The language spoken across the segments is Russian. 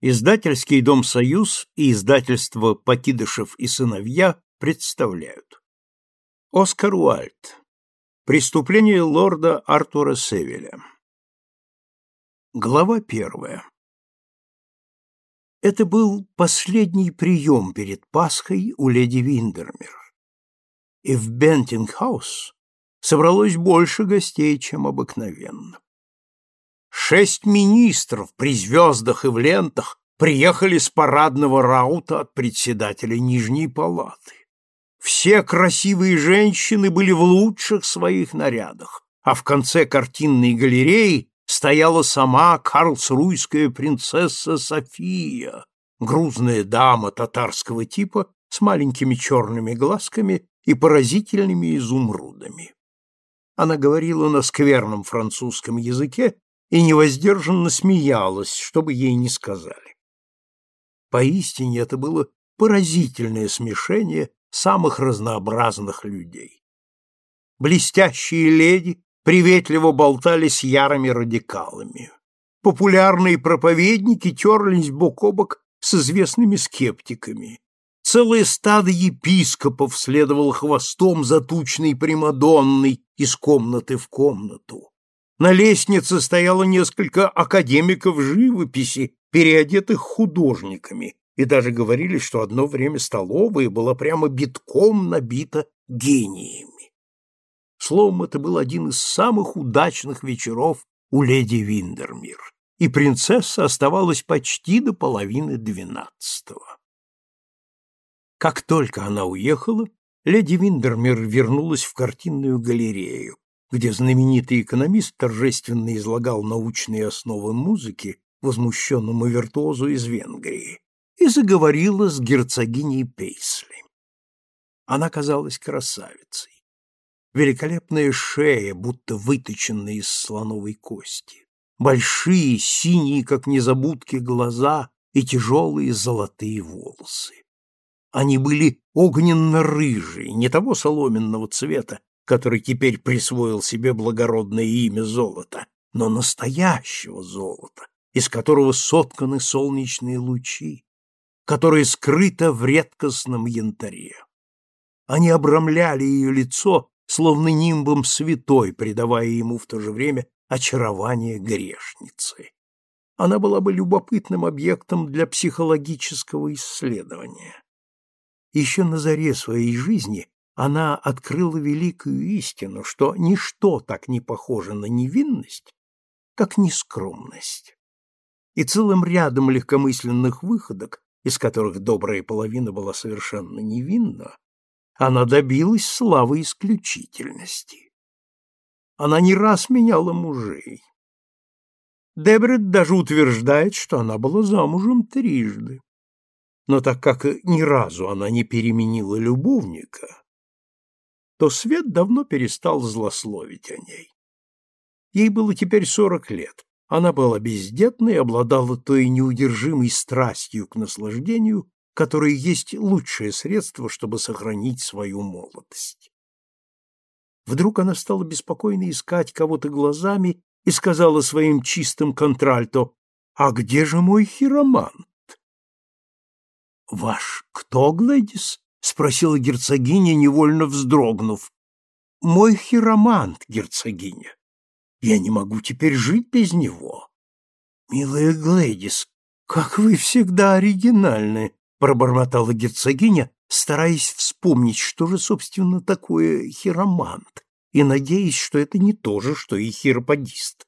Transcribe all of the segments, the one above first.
Издательский дом «Союз» и издательство «Покидышев и сыновья» представляют. Оскар Уайльд. Преступление лорда Артура Сэвила. Глава первая. Это был последний прием перед Пасхой у леди Виндермир. И в Бентинк-хаус собралось больше гостей, чем обыкновенно. Шесть министров при звездах и в лентах приехали с парадного раута от председателя Нижней палаты. Все красивые женщины были в лучших своих нарядах, а в конце картинной галереи стояла сама карлсруйская принцесса София, грузная дама татарского типа с маленькими черными глазками и поразительными изумрудами. Она говорила на скверном французском языке и невоздержанно смеялась, что бы ей ни сказали. Поистине это было поразительное смешение самых разнообразных людей. Блестящие леди приветливо болтали с ярыми радикалами. Популярные проповедники терлись бок о бок с известными скептиками. Целое стадо епископов следовало хвостом за тучной Примадонной из комнаты в комнату. На лестнице стояло несколько академиков живописи, переодетых художниками, и даже говорили, что одно время столовая была прямо битком набита гениями. Словом, это был один из самых удачных вечеров у леди Виндермир, и принцесса оставалась почти до половины двенадцатого. Как только она уехала, леди Виндермир вернулась в картинную галерею, где знаменитый экономист торжественно излагал научные основы музыки возмущенному виртуозу из Венгрии, и заговорила с герцогиней Пейсли. Она казалась красавицей. Великолепная шея, будто выточенная из слоновой кости. Большие, синие, как незабудки, глаза и тяжелые золотые волосы. Они были огненно-рыжие, не того соломенного цвета, который теперь присвоил себе благородное имя золота, но настоящего золота, из которого сотканы солнечные лучи, которое скрыто в редкостном янтаре. Они обрамляли ее лицо, словно нимбом святой, придавая ему в то же время очарование грешницы. Она была бы любопытным объектом для психологического исследования. Еще на заре своей жизни она открыла великую истину, что ничто так не похоже на невинность, как нескромность. И целым рядом легкомысленных выходок, из которых добрая половина была совершенно невинна, она добилась славы исключительности. Она не раз меняла мужей. Дебрет даже утверждает, что она была замужем трижды. Но так как ни разу она не переменила любовника, то свет давно перестал злословить о ней. Ей было теперь сорок лет. Она была бездетна и обладала той неудержимой страстью к наслаждению, которое есть лучшее средство, чтобы сохранить свою молодость. Вдруг она стала беспокойно искать кого-то глазами и сказала своим чистым контральто, «А где же мой хиромант?» «Ваш кто, Глэдис?» — спросила герцогиня, невольно вздрогнув. «Мой хиромант, герцогиня. Я не могу теперь жить без него». «Милая Глэдис, как вы всегда оригинальны», — пробормотала герцогиня, стараясь вспомнить, что же, собственно, такое хиромант, и надеясь, что это не то же, что и хироподист.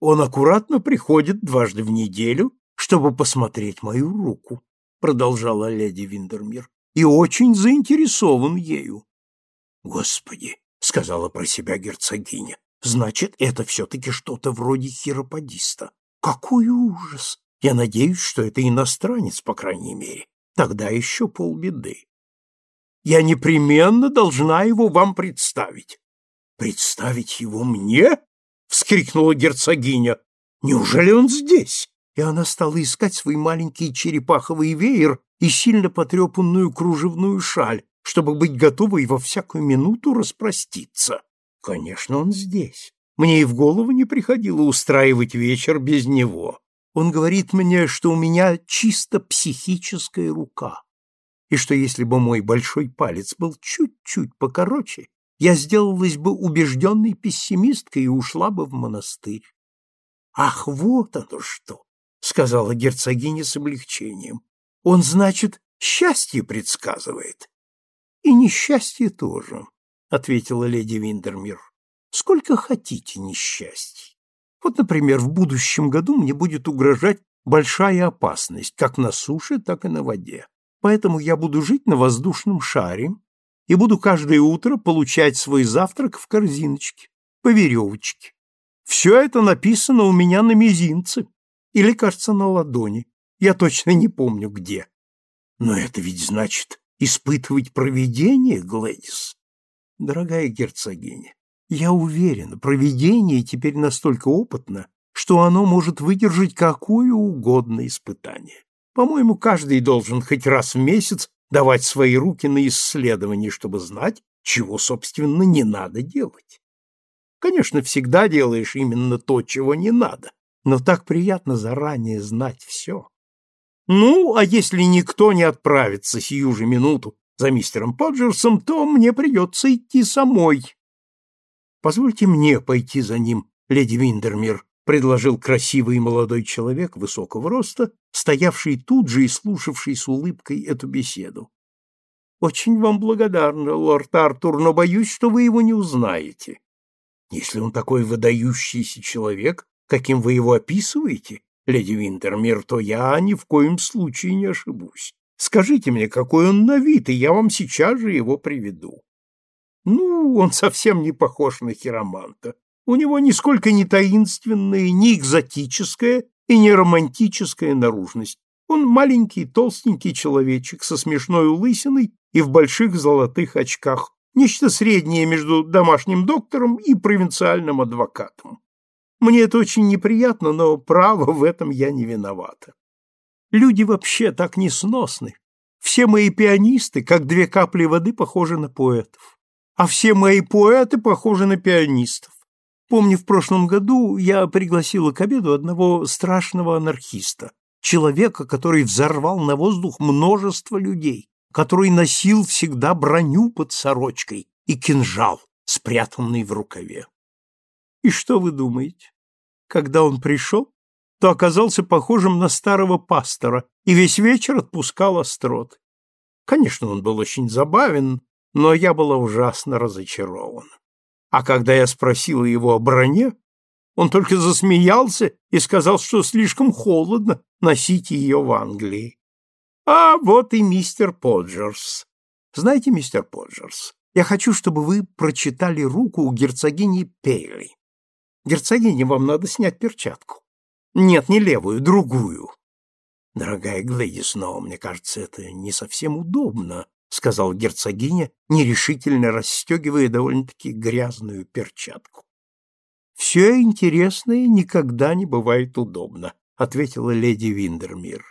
Он аккуратно приходит дважды в неделю, чтобы посмотреть мою руку, продолжала леди Виндермир и очень заинтересован ею. Господи, сказала про себя герцогиня, значит, это все-таки что-то вроде хироподиста. Какой ужас! Я надеюсь, что это иностранец, по крайней мере. Тогда еще полбеды. Я непременно должна его вам представить. Представить его мне? вскрикнула герцогиня. Неужели он здесь? И она стала искать свой маленький черепаховый веер и сильно потрепанную кружевную шаль, чтобы быть готовой во всякую минуту распроститься. Конечно, он здесь. Мне и в голову не приходило устраивать вечер без него. Он говорит мне, что у меня чисто психическая рука, и что если бы мой большой палец был чуть-чуть покороче, я сделалась бы убежденной пессимисткой и ушла бы в монастырь. «Ах, вот оно что!» — сказала герцогиня с облегчением. «Он, значит, счастье предсказывает?» «И несчастье тоже», — ответила леди Виндермир. «Сколько хотите несчастий. Вот, например, в будущем году мне будет угрожать большая опасность, как на суше, так и на воде. Поэтому я буду жить на воздушном шаре и буду каждое утро получать свой завтрак в корзиночке, по веревочке. Все это написано у меня на мизинце или, кажется, на ладони. Я точно не помню где. Но это ведь значит испытывать провидение, Глэдис. Дорогая герцогиня, я уверен, провидение теперь настолько опытно, что оно может выдержать какое угодно испытание. По-моему, каждый должен хоть раз в месяц давать свои руки на исследование, чтобы знать, чего, собственно, не надо делать. Конечно, всегда делаешь именно то, чего не надо, но так приятно заранее знать все. Ну, а если никто не отправится сию же минуту за мистером Поджерсом, то мне придется идти самой. Позвольте мне пойти за ним, леди Виндермир, предложил красивый молодой человек высокого роста, стоявший тут же и слушавший с улыбкой эту беседу. Очень вам благодарна, лорд Артур, но боюсь, что вы его не узнаете. Если он такой выдающийся человек, каким вы его описываете, леди Винтермир, то я ни в коем случае не ошибусь. Скажите мне, какой он на вид, и я вам сейчас же его приведу. Ну, он совсем не похож на хироманта. У него нисколько не таинственная, не экзотическая и не романтическая наружность. Он маленький, толстенький человечек со смешной лысиной и в больших золотых очках, нечто среднее между домашним доктором и провинциальным адвокатом. Мне это очень неприятно, но право в этом я не виновата. Люди вообще так несносны. Все мои пианисты, как две капли воды, похожи на поэтов. А все мои поэты похожи на пианистов. Помню, в прошлом году я пригласила к обеду одного страшного анархиста, человека, который взорвал на воздух множество людей, который носил всегда броню под сорочкой и кинжал, спрятанный в рукаве. И что вы думаете? Когда он пришел, то оказался похожим на старого пастора и весь вечер отпускал остроты. Конечно, он был очень забавен, но я была ужасно разочарована. А когда я спросила его о броне, он только засмеялся и сказал, что слишком холодно носить ее в Англии. А вот и мистер Поджерс. Знаете, мистер Поджерс, я хочу, чтобы вы прочитали руку у герцогини Пейли. Герцогине, вам надо снять перчатку. Нет, не левую, другую. Дорогая Глэдис, но мне кажется, это не совсем удобно, сказал герцогиня, нерешительно расстегивая довольно-таки грязную перчатку. Все интересное никогда не бывает удобно, ответила леди Виндермир.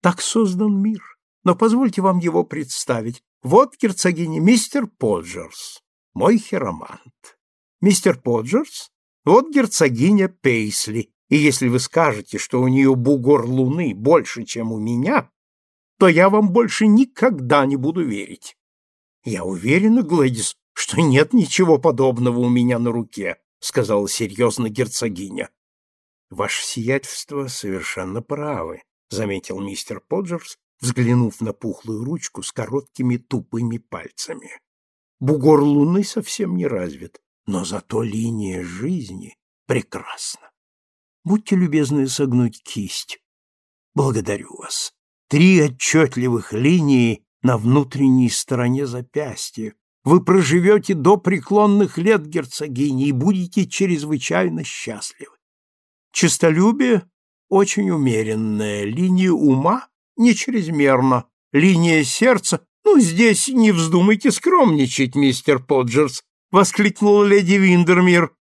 Так создан мир. Но позвольте вам его представить. Вот герцогиня мистер Поджерс, мой хиромант. Мистер Поджерс, вот герцогиня Пейсли. И если вы скажете, что у нее бугор луны больше, чем у меня, то я вам больше никогда не буду верить. Я уверена, Глэдис, что нет ничего подобного у меня на руке, сказала серьезно герцогиня. Ваше сиятельство совершенно правы, заметил мистер Поджерс, взглянув на пухлую ручку с короткими тупыми пальцами. Бугор луны совсем не развит, но зато линия жизни прекрасна. Будьте любезны согнуть кисть. Благодарю вас. Три отчетливых линии на внутренней стороне запястья. Вы проживете до преклонных лет герцогини и будете чрезвычайно счастливы. Честолюбие очень умеренная, линия ума не чрезмерно, линия сердца... Ну, здесь не вздумайте скромничать, мистер Поджерс, — воскликнула леди Виндермир.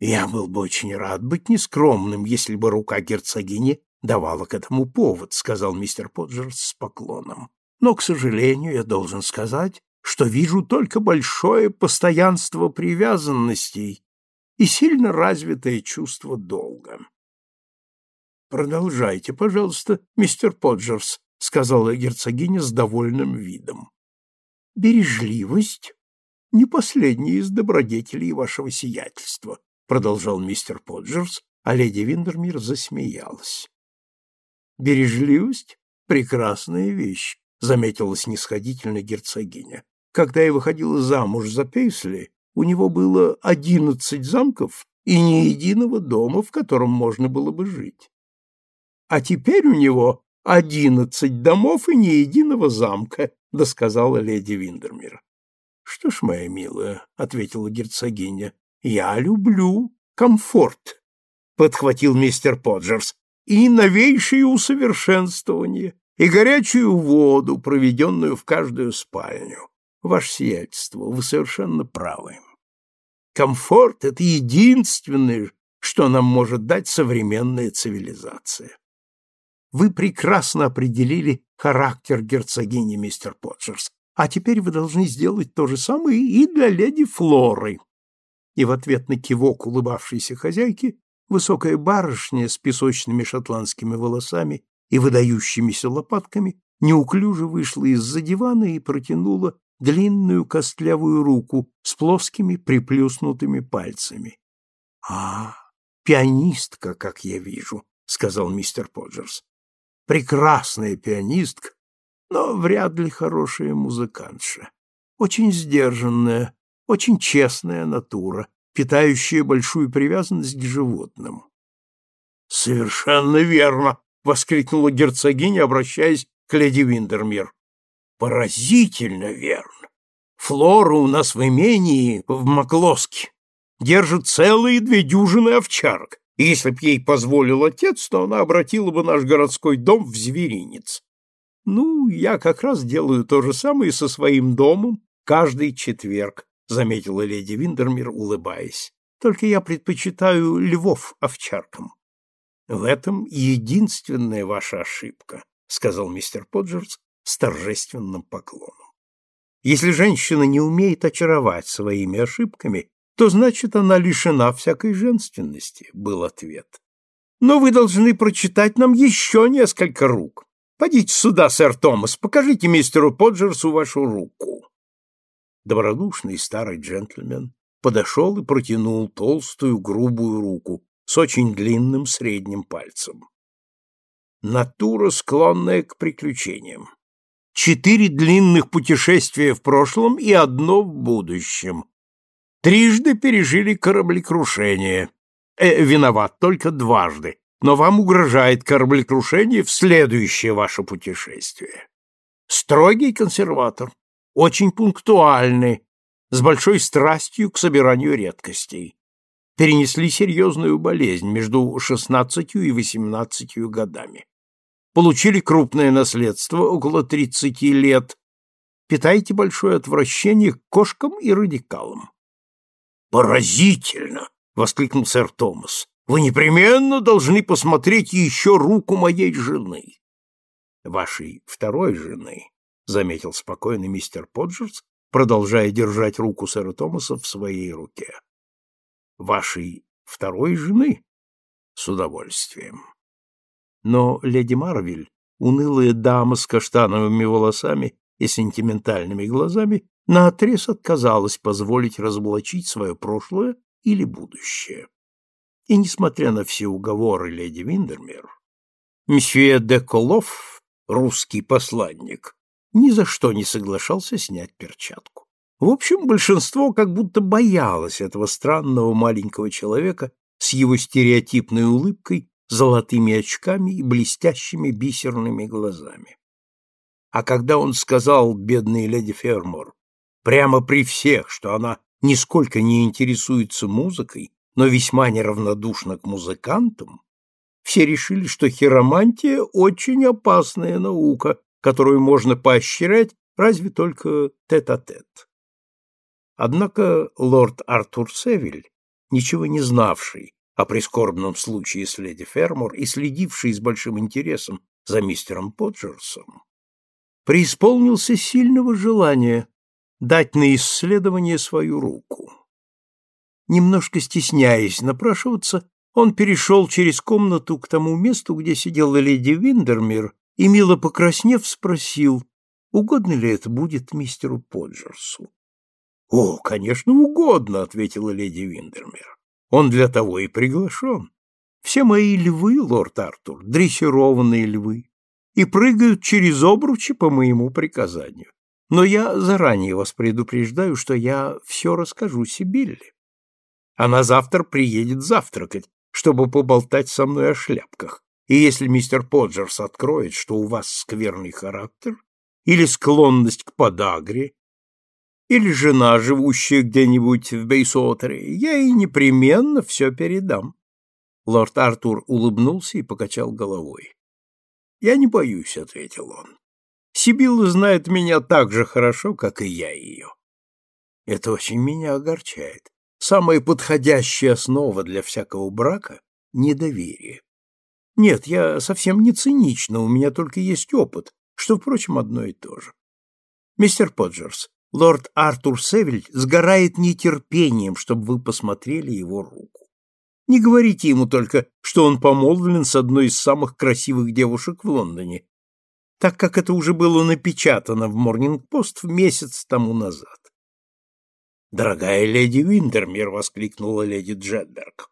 Я был бы очень рад быть нескромным, если бы рука герцогини давала к этому повод, — сказал мистер Поджерс с поклоном. Но, к сожалению, я должен сказать, что вижу только большое постоянство привязанностей и сильно развитое чувство долга. Продолжайте, пожалуйста, мистер Поджерс, сказала герцогиня с довольным видом. Бережливость не последняя из добродетелей вашего сиятельства, продолжал мистер Поджерс, а леди Виндермир засмеялась. Бережливость прекрасная вещь, заметила снисходительно герцогиня. Когда я выходила замуж за Пейсли, у него было одиннадцать замков и ни единого дома, в котором можно было бы жить. А теперь у него одиннадцать домов и ни единого замка, досказала леди Виндермир. Что ж, моя милая, ответила герцогиня, я люблю комфорт, подхватил мистер Поджерс, и новейшие усовершенствования, и горячую воду, проведенную в каждую спальню. Ваше сиятельство, вы совершенно правы. Комфорт — это единственное, что нам может дать современная цивилизация. Вы прекрасно определили характер герцогини, мистер Поджерс, а теперь вы должны сделать то же самое и для леди Флоры. И в ответ на кивок улыбавшейся хозяйки высокая барышня с песочными шотландскими волосами и выдающимися лопатками неуклюже вышла из-за дивана и протянула длинную костлявую руку с плоскими приплюснутыми пальцами. — А, пианистка, как я вижу, — сказал мистер Поджерс. — Прекрасная пианистка, но вряд ли хорошая музыкантша. Очень сдержанная, очень честная натура, питающая большую привязанность к животным. — Совершенно верно! — воскликнула герцогиня, обращаясь к леди Виндермир. Поразительно верно. Флора у нас в имении в Маклоске держит целые две дюжины овчарок, если б ей позволил отец, то она обратила бы наш городской дом в зверинец. Ну, я как раз делаю то же самое со своим домом каждый четверг, заметила леди Виндермир, улыбаясь. Только я предпочитаю львов овчаркам. В этом единственная ваша ошибка, сказал мистер Поджерс, с торжественным поклоном. Если женщина не умеет очаровать своими ошибками, то значит она лишена всякой женственности, был ответ. Но вы должны прочитать нам еще несколько рук. Пойдите сюда, сэр Томас, покажите мистеру Поджерсу вашу руку. Добродушный старый джентльмен подошел и протянул толстую грубую руку с очень длинным средним пальцем. Натура, склонная к приключениям четыре длинных путешествия в прошлом и одно в будущем. Трижды пережили кораблекрушение. Э, виноват только дважды, но вам угрожает кораблекрушение в следующее ваше путешествие. Строгий консерватор, очень пунктуальный, с большой страстью к собиранию редкостей. Перенесли серьезную болезнь между шестнадцатью и восемнадцатью годами получили крупное наследство около 30 лет, питаете большое отвращение к кошкам и радикалам. Поразительно, воскликнул сэр Томас. Вы непременно должны посмотреть еще руку моей жены. Вашей второй жены, заметил спокойно мистер Поджерс, продолжая держать руку сэра Томаса в своей руке. Вашей второй жены? С удовольствием. Но леди Марвель, унылая дама с каштановыми волосами и сентиментальными глазами, наотрез отказалась позволить разоблачить свое прошлое или будущее. И, несмотря на все уговоры леди Виндермир, месье де Колов, русский посланник, ни за что не соглашался снять перчатку. В общем, большинство как будто боялось этого странного маленького человека с его стереотипной улыбкой золотыми очками и блестящими бисерными глазами. А когда он сказал бедной леди Фермор, прямо при всех, что она нисколько не интересуется музыкой, но весьма неравнодушна к музыкантам, все решили, что хиромантия очень опасная наука, которую можно поощрять разве только тет-а-тет. -тет. Однако лорд Артур Севиль, ничего не знавший о прискорбном случае с леди Фермор и следивший с большим интересом за мистером Поджерсом, преисполнился сильного желания дать на исследование свою руку. Немножко стесняясь напрашиваться, Он перешел через комнату к тому месту, где сидела леди Виндермир, и, мило покраснев, спросил, угодно ли это будет мистеру Поджерсу. — О, конечно, угодно, — ответила леди Виндермир. — Он для того и приглашен. Все мои львы, лорд Артур, дрессированные львы, и прыгают через обручи по моему приказанию. Но я заранее вас предупреждаю, что я все расскажу Сибилле. Она завтра приедет завтракать, чтобы поболтать со мной о шляпках. И если мистер Поджерс откроет, что у вас скверный характер, или склонность к подагре, или жена, живущая где-нибудь в Бейсотере, я ей непременно все передам. Лорд Артур улыбнулся и покачал головой. «Я не боюсь», — ответил он. «Сибилла знает меня так же хорошо, как и я ее. Это очень меня огорчает самая подходящая основа для всякого брака — недоверие. Нет, я совсем не цинична, у меня только есть опыт, что, впрочем, одно и то же. Мистер Поджерс, лорд Артур Севиль сгорает нетерпением, чтобы вы посмотрели его руку. Не говорите ему только, что он помолвлен с одной из самых красивых девушек в Лондоне, так как это уже было напечатано в Морнинг-Пост месяц тому назад. «Дорогая леди Виндермир!» — воскликнула леди Джетберг.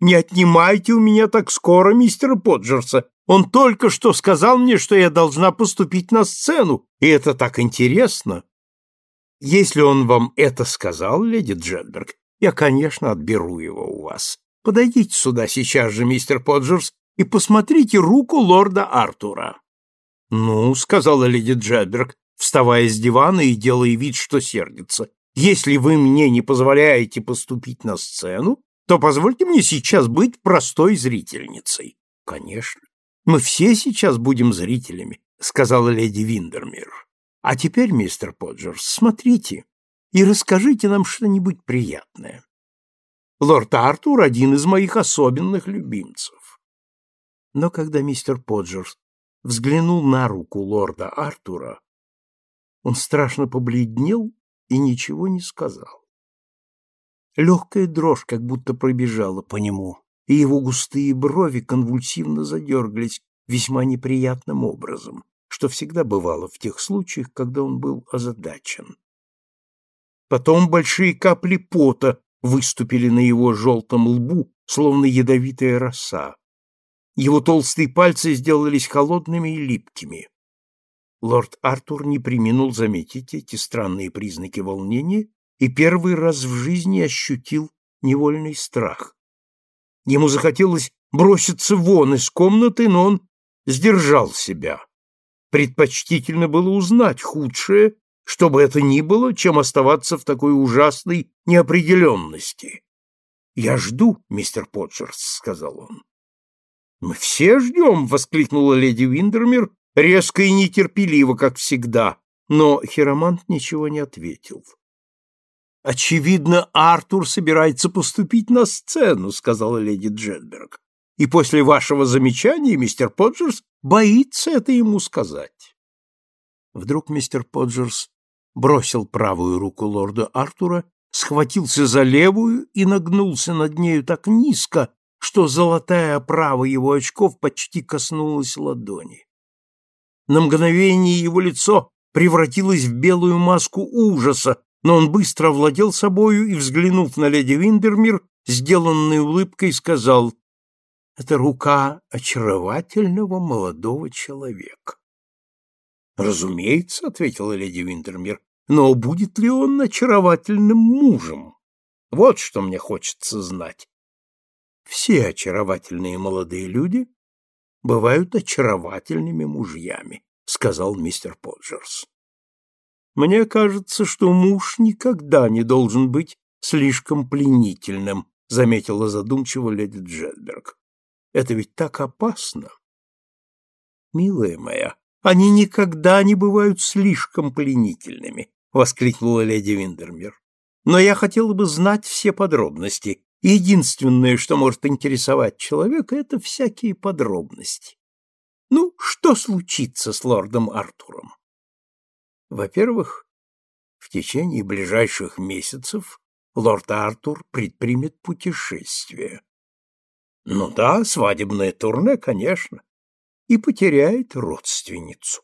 «Не отнимайте у меня так скоро мистера Поджерса. Он только что сказал мне, что я должна поступить на сцену, и это так интересно!» «Если он вам это сказал, леди Джетберг, я, конечно, отберу его у вас. Подойдите сюда сейчас же, мистер Поджерс, и посмотрите руку лорда Артура». «Ну», — сказала леди Джетберг, вставая с дивана и делая вид, что сердится, если вы мне не позволяете поступить на сцену, то позвольте мне сейчас быть простой зрительницей. Конечно. Мы все сейчас будем зрителями, сказала леди Виндермир. А теперь, мистер Поджерс, смотрите и расскажите нам что-нибудь приятное. Лорд Артур один из моих особенных любимцев. Но когда мистер Поджерс взглянул на руку лорда Артура, он страшно побледнел и ничего не сказал. Легкая дрожь как будто пробежала по нему, и его густые брови конвульсивно задергались весьма неприятным образом, что всегда бывало в тех случаях, когда он был озадачен. Потом большие капли пота выступили на его желтом лбу, словно ядовитая роса. Его толстые пальцы сделались холодными и липкими. Лорд Артур не преминул заметить эти странные признаки волнения и первый раз в жизни ощутил невольный страх. Ему захотелось броситься вон из комнаты, но он сдержал себя. Предпочтительно было узнать худшее, что бы это ни было, чем оставаться в такой ужасной неопределенности. «Я жду, мистер Поджерс», — сказал он. «Мы все ждем!» — воскликнула леди Виндермир, резко и нетерпеливо, как всегда, но Хиромант ничего не ответил. «Очевидно, Артур собирается поступить на сцену», — сказала леди Джетберг. «И после вашего замечания мистер Поджерс боится это ему сказать». Вдруг мистер Поджерс бросил правую руку лорда Артура, схватился за левую и нагнулся над нею так низко, что золотая оправа его очков почти коснулась ладони. На мгновение его лицо превратилось в белую маску ужаса, но он быстро овладел собою и, взглянув на леди Виндермир, сделанной улыбкой сказал «Это рука очаровательного молодого человека». «Разумеется», — ответила леди Виндермир, «но будет ли он очаровательным мужем? Вот что мне хочется знать». Все очаровательные молодые люди бывают очаровательными мужьями, сказал мистер Поджерс. Мне кажется, что муж никогда не должен быть слишком пленительным, заметила задумчиво леди Джетберг. Это ведь так опасно. Милая моя, они никогда не бывают слишком пленительными, воскликнула леди Виндермир. Но я хотела бы знать все подробности, Единственное, что может интересовать человека, это всякие подробности. Ну, что случится с лордом Артуром? Во-первых, в течение ближайших месяцев лорд Артур предпримет путешествие. Ну да, свадебное турне, конечно. И потеряет родственницу.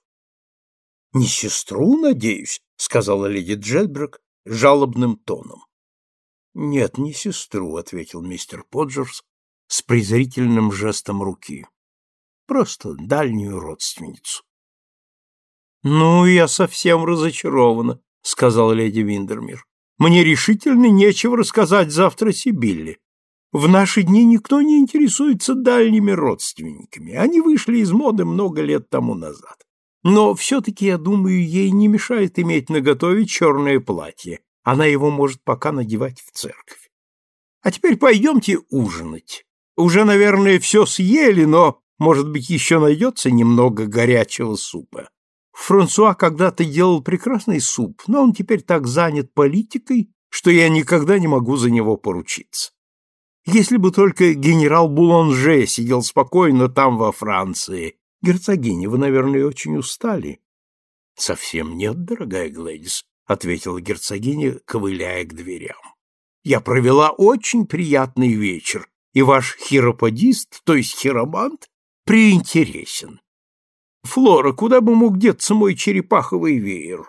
Не сестру, надеюсь, сказала леди Джетброк жалобным тоном. Нет, не сестру, ответил мистер Поджерс с презрительным жестом руки. Просто дальнюю родственницу. Ну, я совсем разочарована, сказала леди Виндермир. Мне решительно нечего рассказать завтра Сибилле. В наши дни никто не интересуется дальними родственниками. Они вышли из моды много лет тому назад. Но все-таки, я думаю, ей не мешает иметь наготове черное платье. Она его может пока надевать в церковь. А теперь пойдемте ужинать. Уже, наверное, все съели, но, может быть, еще найдется немного горячего супа. Франсуа когда-то делал прекрасный суп, но он теперь так занят политикой, что я никогда не могу за него поручиться. Если бы только генерал Буланже сидел спокойно там, во Франции. Герцогиня, вы, наверное, очень устали. — Совсем нет, дорогая Глэдис, — ответила герцогиня, ковыляя к дверям. — Я провела очень приятный вечер, и ваш хироподист, то есть хиромант, приинтересен. Флора, куда бы мог деться мой черепаховый веер?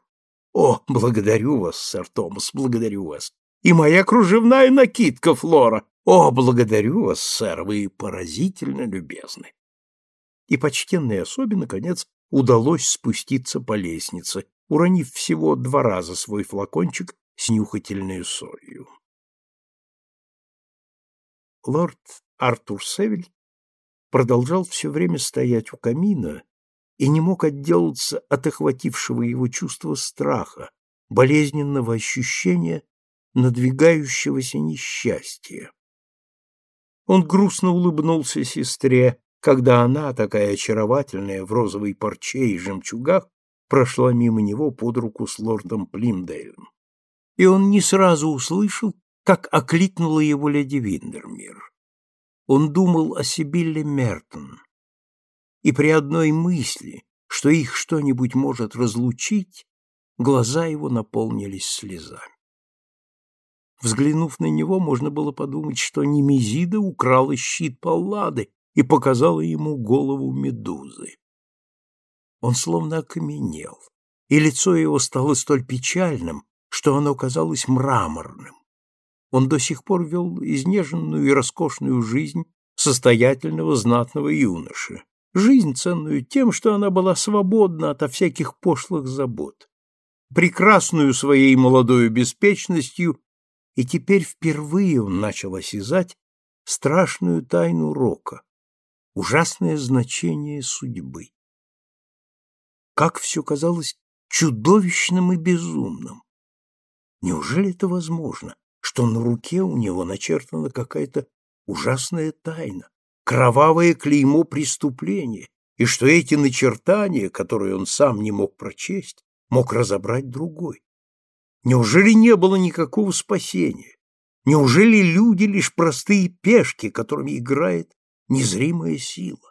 О, благодарю вас, сэр Томас, благодарю вас. И моя кружевная накидка, Флора. О, благодарю вас, сэр, вы поразительно любезны. И почтенной особе, наконец, удалось спуститься по лестнице, уронив всего два раза свой флакончик с нюхательной солью. Лорд Артур Севиль продолжал все время стоять у камина, и не мог отделаться от охватившего его чувства страха, болезненного ощущения надвигающегося несчастья. Он грустно улыбнулся сестре, когда она, такая очаровательная в розовой парче и жемчугах, прошла мимо него под руку с лордом Плимдейлом. И он не сразу услышал, как окликнула его леди Виндермир. Он думал о Сибилле Мертон, и при одной мысли, что их что-нибудь может разлучить, глаза его наполнились слезами. Взглянув на него, можно было подумать, что Немезида украла щит Паллады и показала ему голову медузы. Он словно окаменел, и лицо его стало столь печальным, что оно казалось мраморным. Он до сих пор вел изнеженную и роскошную жизнь состоятельного знатного юноши, жизнь ценную тем, что она была свободна ото всяких пошлых забот, прекрасную своей молодой беспечностью, и теперь впервые он начал осязать страшную тайну рока, ужасное значение судьбы. Как все казалось чудовищным и безумным. Неужели это возможно, что на руке у него начертана какая-то ужасная тайна, кровавое клеймо преступления, и что эти начертания, которые он сам не мог прочесть, мог разобрать другой. Неужели не было никакого спасения? Неужели люди лишь простые пешки, которыми играет незримая сила?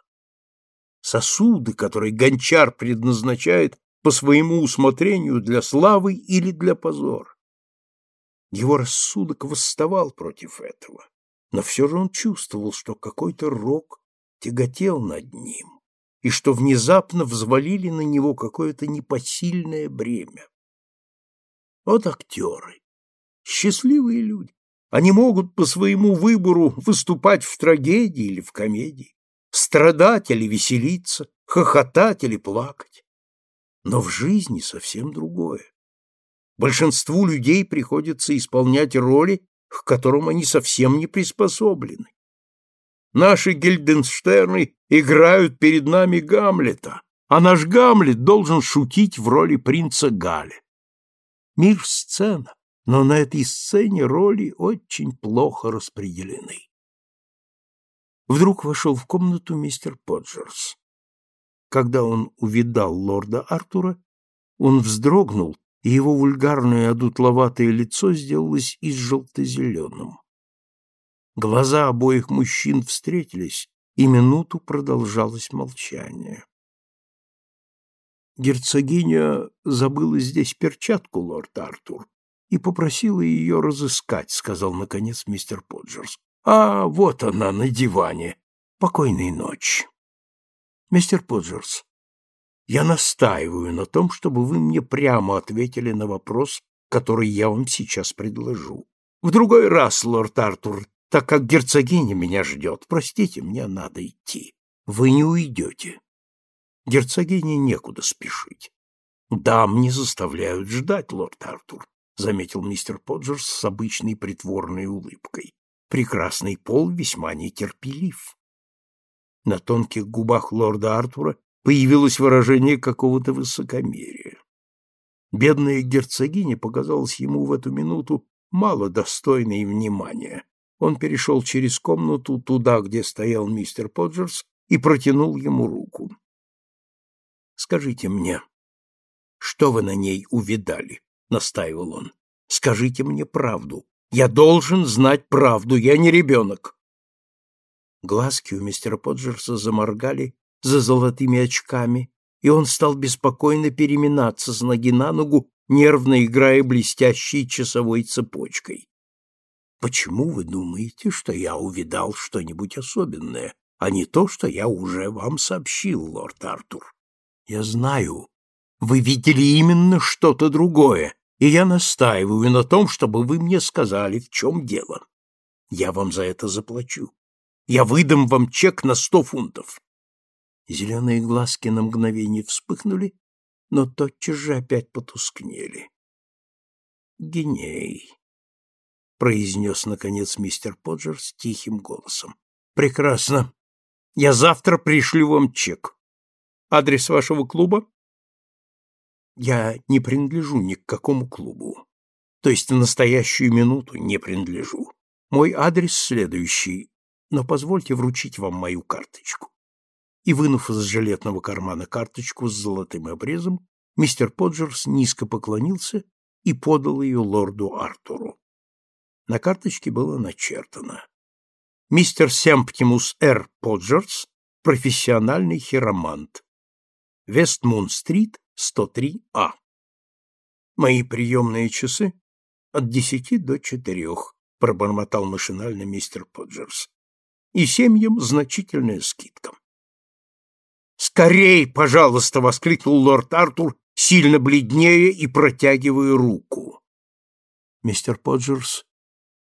Сосуды, которые гончар предназначает по своему усмотрению для славы или для позора. Его рассудок восставал против этого но все же он чувствовал, что какой-то рок тяготел над ним, и что внезапно взвалили на него какое-то непосильное бремя. Вот актеры, счастливые люди. Они могут по своему выбору выступать в трагедии или в комедии, страдать или веселиться, хохотать или плакать. Но в жизни совсем другое. Большинству людей приходится исполнять роли, к которым они совсем не приспособлены. Наши Гильденстерны играют перед нами Гамлета, а наш Гамлет должен шутить в роли принца Галя. Мир — сцена, но на этой сцене роли очень плохо распределены. Вдруг вошел в комнату мистер Поджерс. Когда он увидал лорда Артура, он вздрогнул и его вульгарное одутловатое лицо сделалось изжелто-зеленым. Глаза обоих мужчин встретились, и минуту продолжалось молчание. Герцогиня забыла здесь перчатку, лорд Артур, и попросила ее разыскать, сказал наконец мистер Поджерс. А, вот она на диване. Покойной ночи. Мистер Поджерс, я настаиваю на том, чтобы вы мне прямо ответили на вопрос, который я вам сейчас предложу. В другой раз, лорд Артур, так как герцогиня меня ждет, простите, мне надо идти. Вы не уйдете. Герцогине некуда спешить. Дам не заставляют ждать, лорд Артур, заметил мистер Поджерс с обычной притворной улыбкой. Прекрасный пол весьма нетерпелив. На тонких губах лорда Артура появилось выражение какого-то высокомерия. Бедная герцогиня показалась ему в эту минуту мало достойной внимания. Он перешел через комнату туда, где стоял мистер Поджерс, и протянул ему руку. «Скажите мне, что вы на ней увидали?» — настаивал он. «Скажите мне правду. Я должен знать правду, я не ребенок». Глазки у мистера Поджерса заморгали за золотыми очками, и он стал беспокойно переминаться с ноги на ногу, нервно играя блестящей часовой цепочкой. «Почему вы думаете, что я увидал что-нибудь особенное, а не то, что я уже вам сообщил, лорд Артур? Я знаю, вы видели именно что-то другое, и я настаиваю на том, чтобы вы мне сказали, в чем дело. Я вам за это заплачу. Я выдам вам чек на сто фунтов. Зеленые глазки на мгновение вспыхнули, но тотчас же опять потускнели. «Геней», — произнес, наконец, мистер Поджер с тихим голосом. «Прекрасно. Я завтра пришлю вам чек. Адрес вашего клуба?» «Я не принадлежу ни к какому клубу. То есть в настоящую минуту не принадлежу. Мой адрес следующий, но позвольте вручить вам мою карточку и, вынув из жилетного кармана карточку с золотым обрезом, мистер Поджерс низко поклонился и подал ее лорду Артуру. На карточке было начертано «Мистер Семптимус Р. Поджерс, профессиональный хиромант. Вестмун-стрит, 103А. Мои приемные часы от десяти до четырех», — пробормотал машинально мистер Поджерс. «И семьям значительная скидка». «Скорей, пожалуйста!» — воскликнул лорд Артур, сильно бледнее и протягивая руку. Мистер Поджерс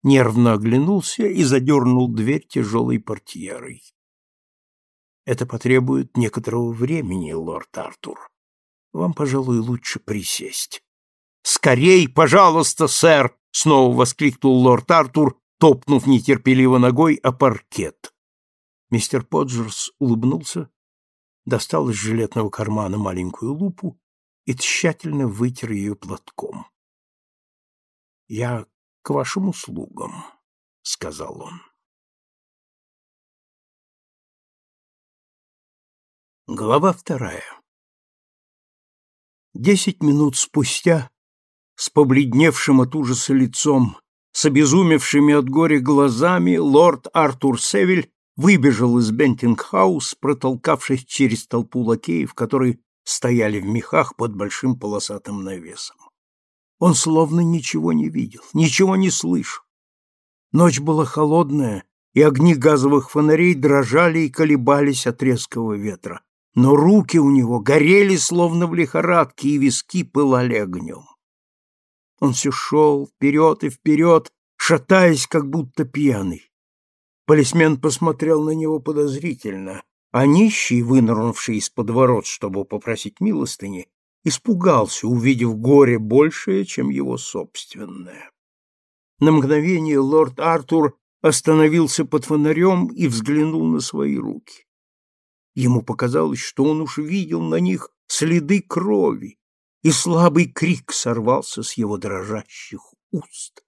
нервно оглянулся и задернул дверь тяжелой портьерой. «Это потребует некоторого времени, лорд Артур. Вам, пожалуй, лучше присесть». «Скорей, пожалуйста, сэр!» — снова воскликнул лорд Артур, топнув нетерпеливо ногой о паркет. Мистер Поджерс улыбнулся достал из жилетного кармана маленькую лупу и тщательно вытер ее платком. «Я к вашим услугам», — сказал он. Глава вторая Десять минут спустя, с побледневшим от ужаса лицом, с обезумевшими от горя глазами, лорд Артур Севиль выбежал из Бентингхаус, протолкавшись через толпу лакеев, которые стояли в мехах под большим полосатым навесом. Он словно ничего не видел, ничего не слышал. Ночь была холодная, и огни газовых фонарей дрожали и колебались от резкого ветра. Но руки у него горели, словно в лихорадке, и виски пылали огнем. Он все шел вперед и вперед, шатаясь, как будто пьяный. Полисмен посмотрел на него подозрительно, а нищий, вынырнувший из-под ворот, чтобы попросить милостыни, испугался, увидев горе большее, чем его собственное. На мгновение лорд Артур остановился под фонарем и взглянул на свои руки. Ему показалось, что он уж видел на них следы крови, и слабый крик сорвался с его дрожащих уст.